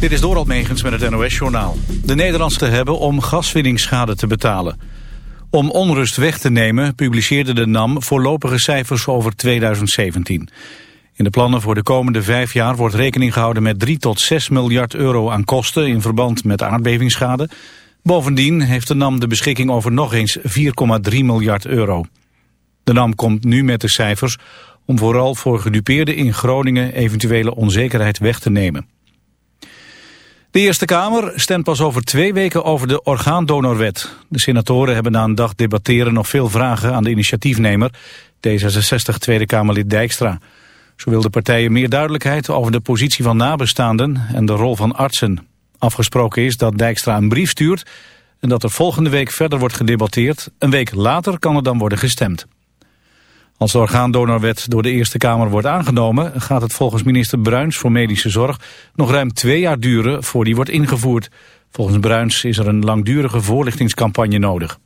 Dit is Doral Megens met het NOS-journaal. De Nederlandse te hebben om gaswinningsschade te betalen. Om onrust weg te nemen publiceerde de NAM voorlopige cijfers over 2017. In de plannen voor de komende vijf jaar wordt rekening gehouden met 3 tot 6 miljard euro aan kosten in verband met aardbevingsschade. Bovendien heeft de NAM de beschikking over nog eens 4,3 miljard euro. De NAM komt nu met de cijfers om vooral voor gedupeerden in Groningen eventuele onzekerheid weg te nemen. De Eerste Kamer stemt pas over twee weken over de orgaandonorwet. De senatoren hebben na een dag debatteren nog veel vragen aan de initiatiefnemer, D66 Tweede Kamerlid Dijkstra. Zo wil de partijen meer duidelijkheid over de positie van nabestaanden en de rol van artsen. Afgesproken is dat Dijkstra een brief stuurt en dat er volgende week verder wordt gedebatteerd. Een week later kan er dan worden gestemd. Als de orgaandonorwet door de Eerste Kamer wordt aangenomen... gaat het volgens minister Bruins voor Medische Zorg nog ruim twee jaar duren voor die wordt ingevoerd. Volgens Bruins is er een langdurige voorlichtingscampagne nodig.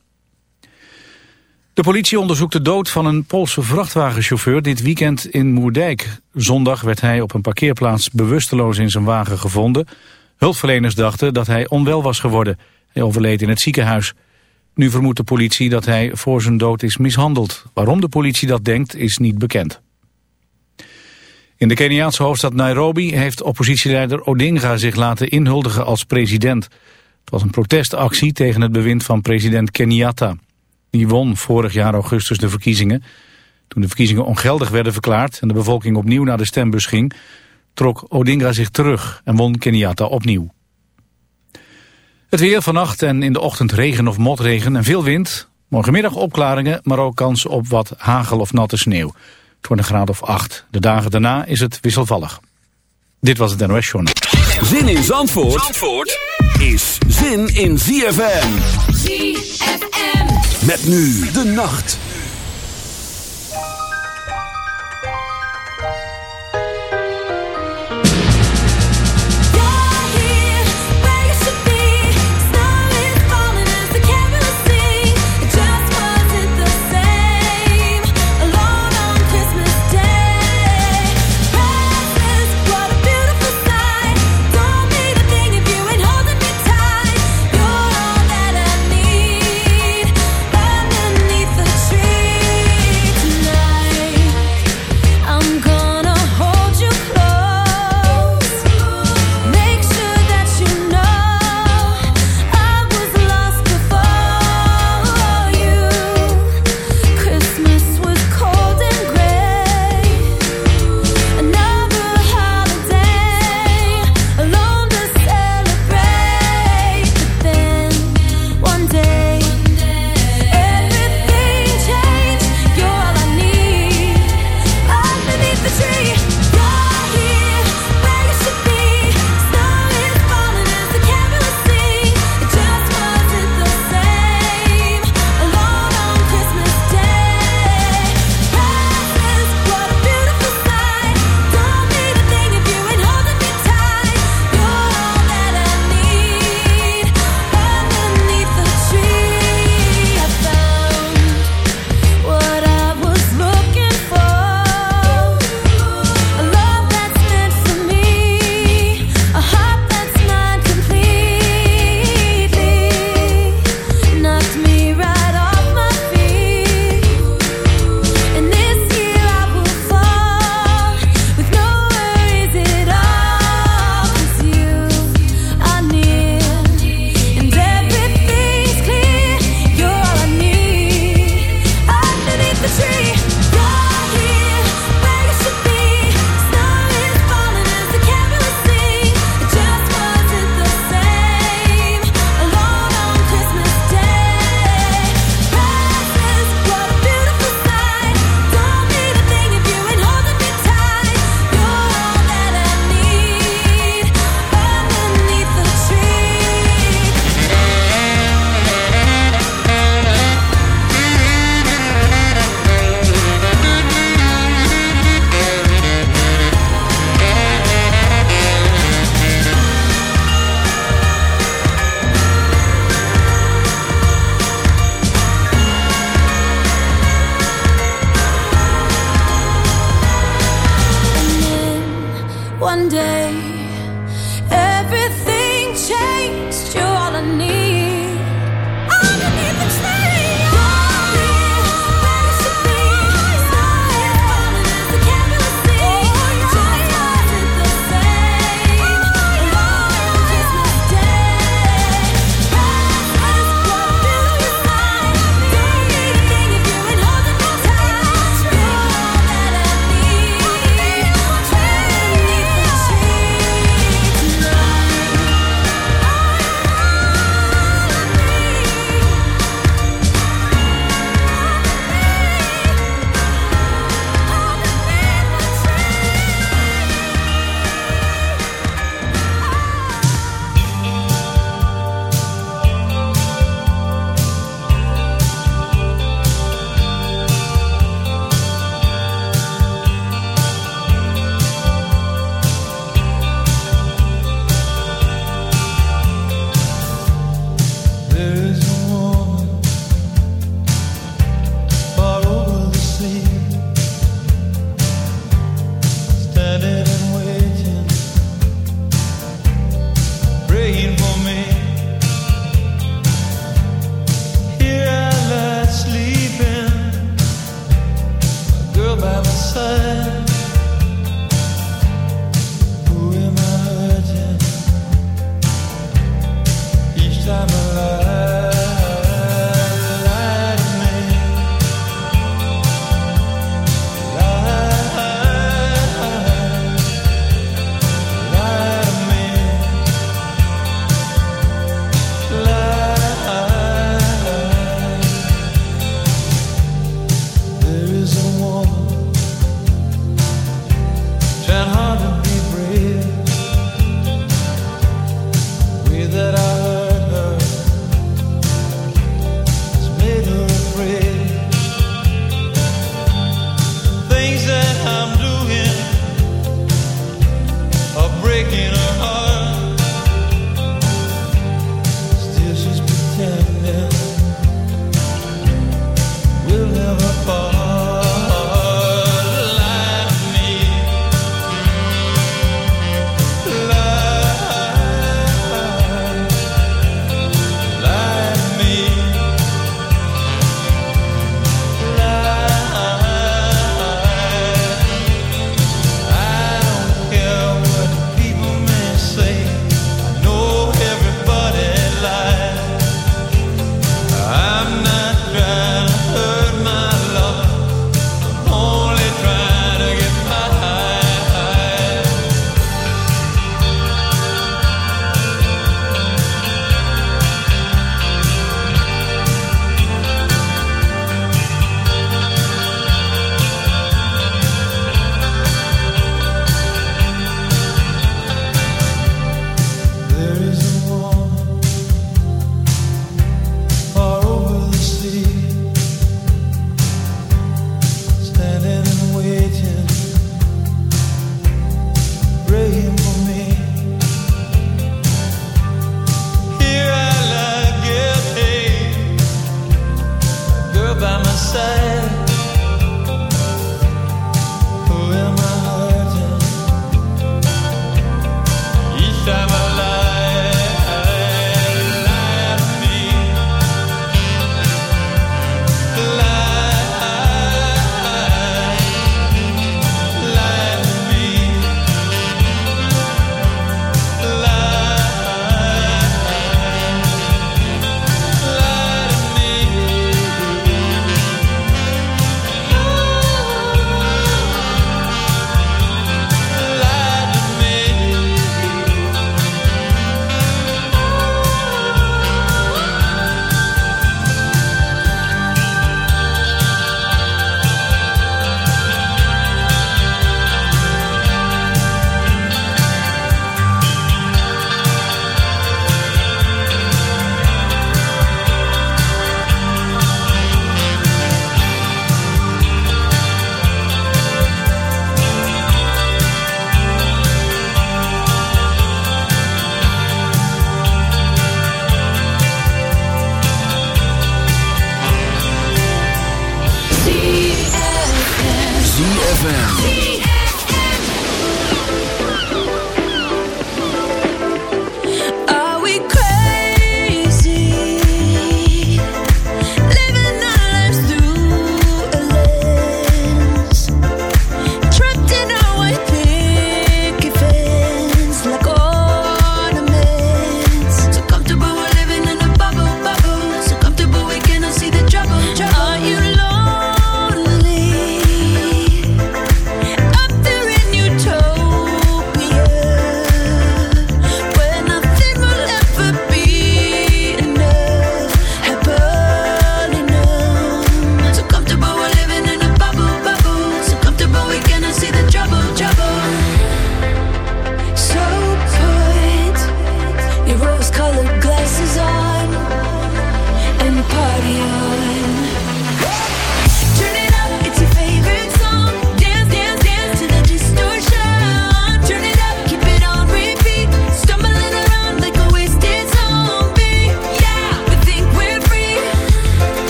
De politie onderzoekt de dood van een Poolse vrachtwagenchauffeur dit weekend in Moerdijk. Zondag werd hij op een parkeerplaats bewusteloos in zijn wagen gevonden. Hulpverleners dachten dat hij onwel was geworden. Hij overleed in het ziekenhuis. Nu vermoedt de politie dat hij voor zijn dood is mishandeld. Waarom de politie dat denkt is niet bekend. In de Keniaanse hoofdstad Nairobi heeft oppositieleider Odinga zich laten inhuldigen als president. Het was een protestactie tegen het bewind van president Kenyatta. Die won vorig jaar augustus de verkiezingen. Toen de verkiezingen ongeldig werden verklaard en de bevolking opnieuw naar de stembus ging, trok Odinga zich terug en won Kenyatta opnieuw. Het weer vannacht en in de ochtend regen of motregen en veel wind. Morgenmiddag opklaringen, maar ook kans op wat hagel of natte sneeuw. Het wordt een graad of acht. De dagen daarna is het wisselvallig. Dit was het NOS Journal. Zin in Zandvoort, Zandvoort is zin in ZFM. ZFM. Met nu de nacht.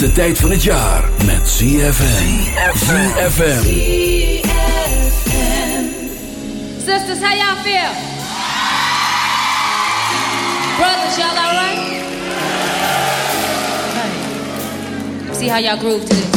lekkerste tijd van het jaar met ZFM. ZFM. Sisters, how y'all feel? Brothers, y'all alright? Okay. See how y'all groove to this.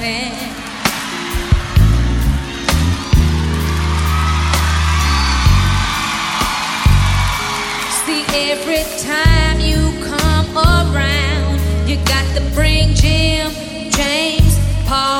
See, every time you come around, you got to bring Jim, James, Paul.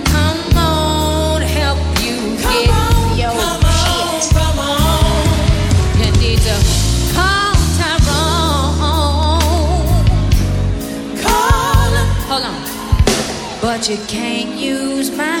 Can't use my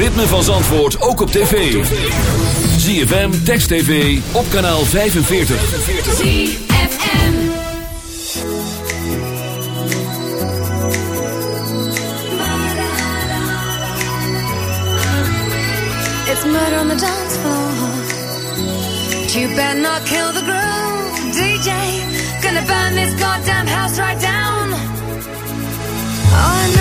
ritme van Zandvoort ook op tv. ZFM, Text TV, op kanaal 45. ZFM It's murder on the dance floor You better not kill the groove, DJ Gonna burn this goddamn house right down Oh, no.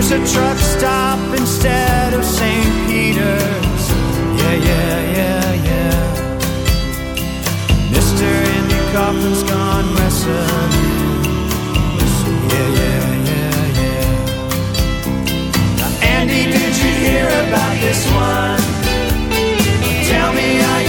There's a truck stop instead of St. Peter's. Yeah, yeah, yeah, yeah. Mister Andy Kaufman's gone wrestling. Yeah, yeah, yeah, yeah. Now, Andy, did you hear about this one? Tell me I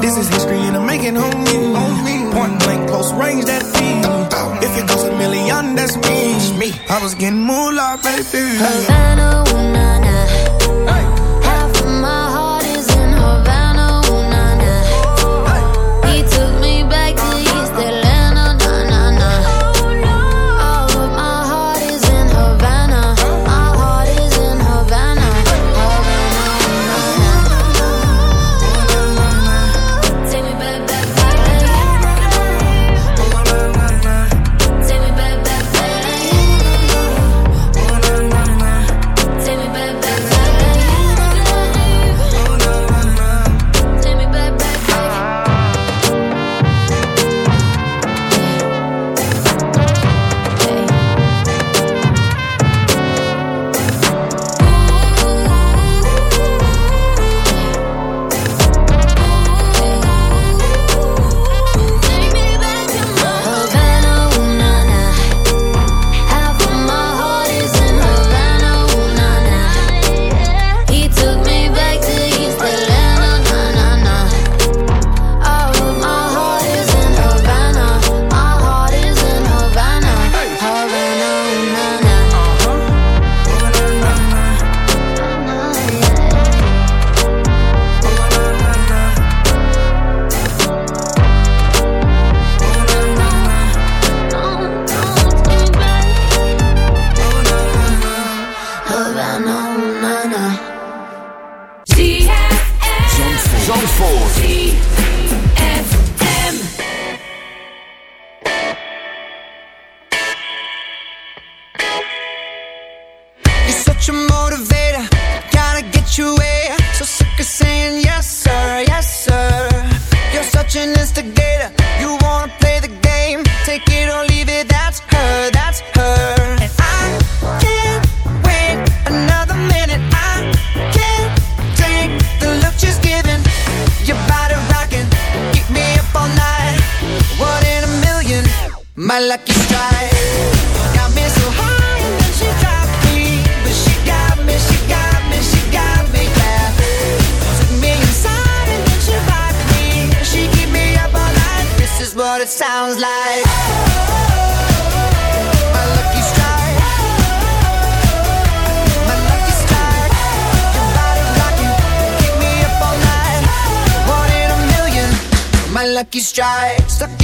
This is history and I'm making homie. Point blank, close range, that feed. If it goes a million, that's me. I was getting more baby. Havana, ooh, nah, nah. way. So sick of saying yes, sir, yes, sir. You're such an instigator. You wanna play the game. Take it or leave it. That's her, that's her. And I can't wait another minute. I can't take the look she's giving. Keep me up all night. One in a million. My lucky. lucky strike. Stuck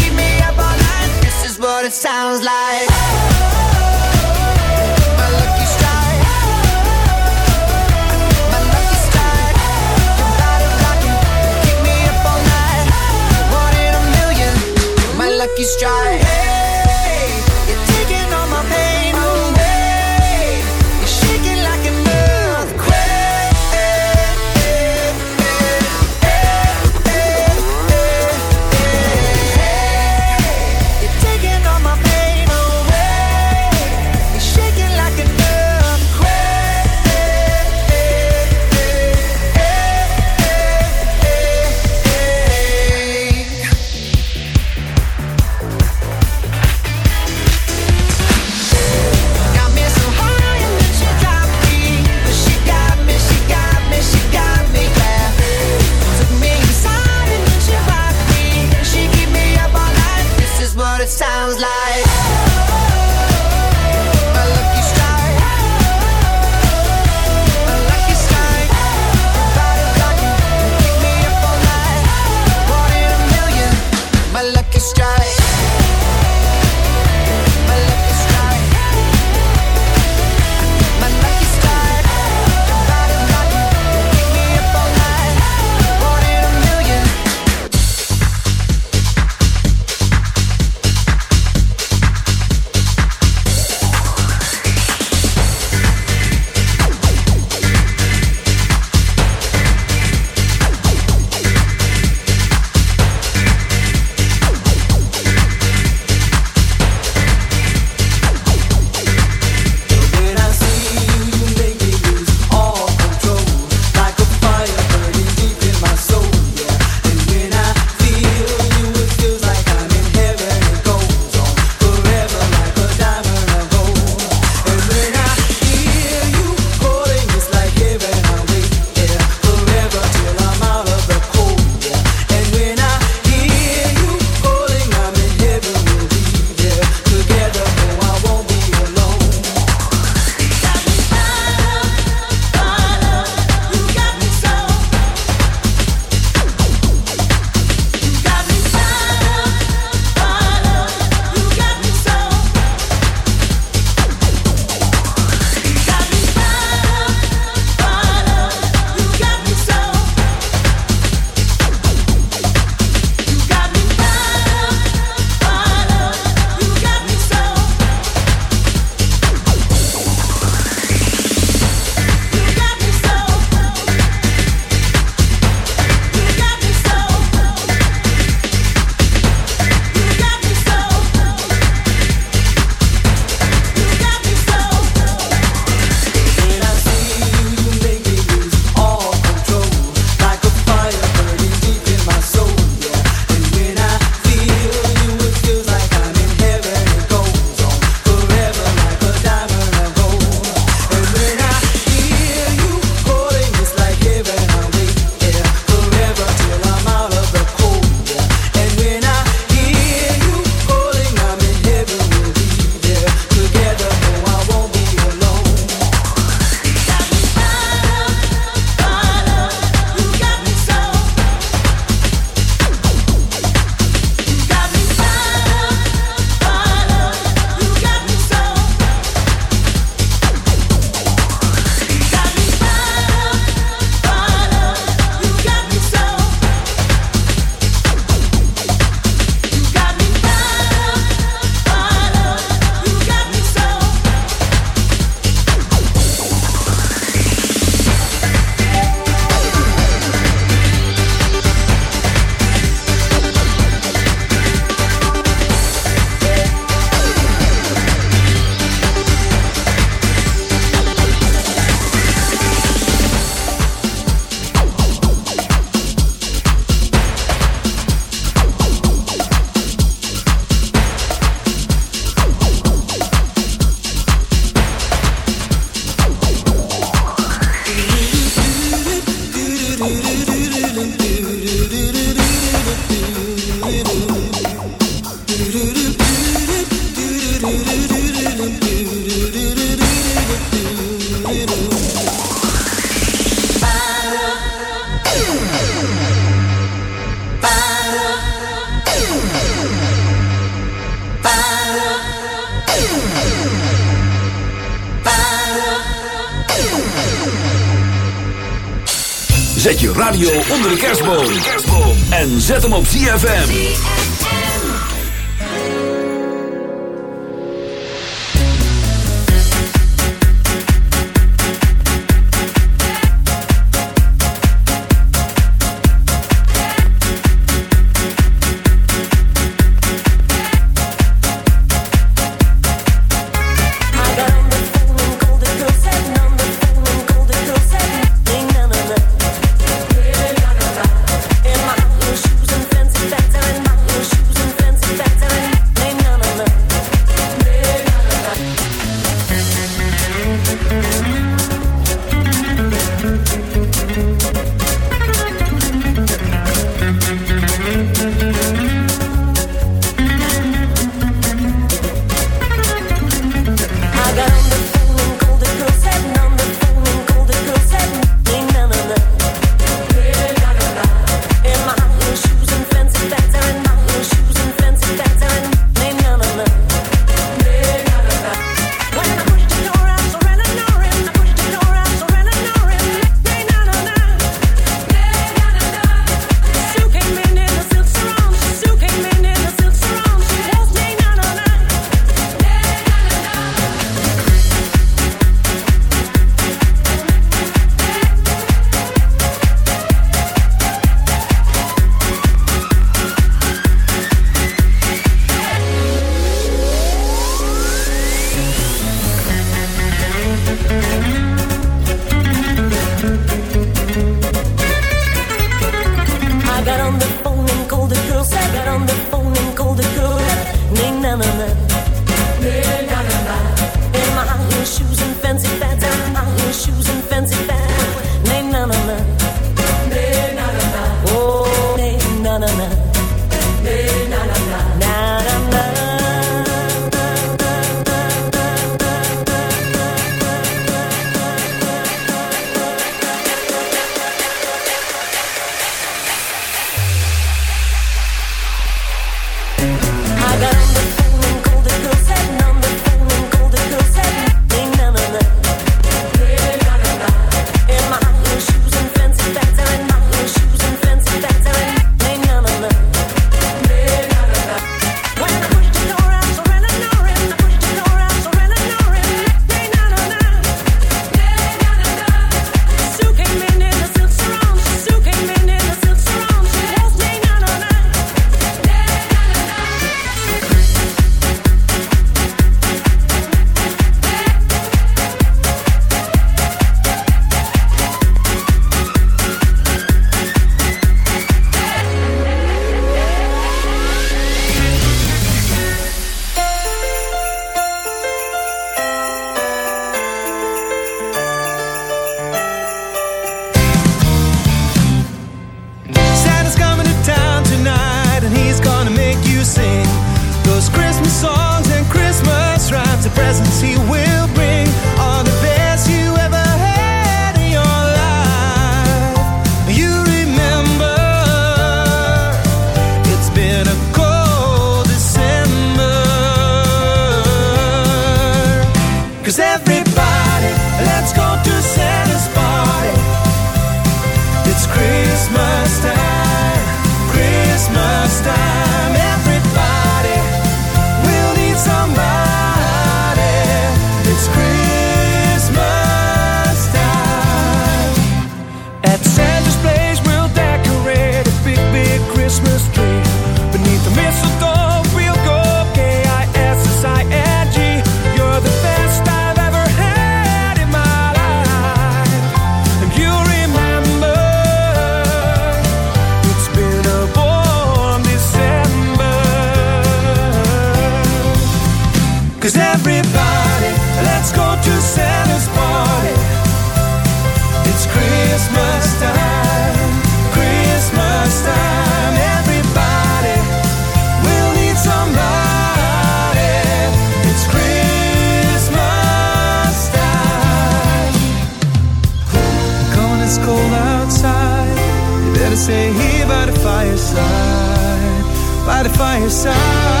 By the fireside.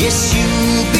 Yes, you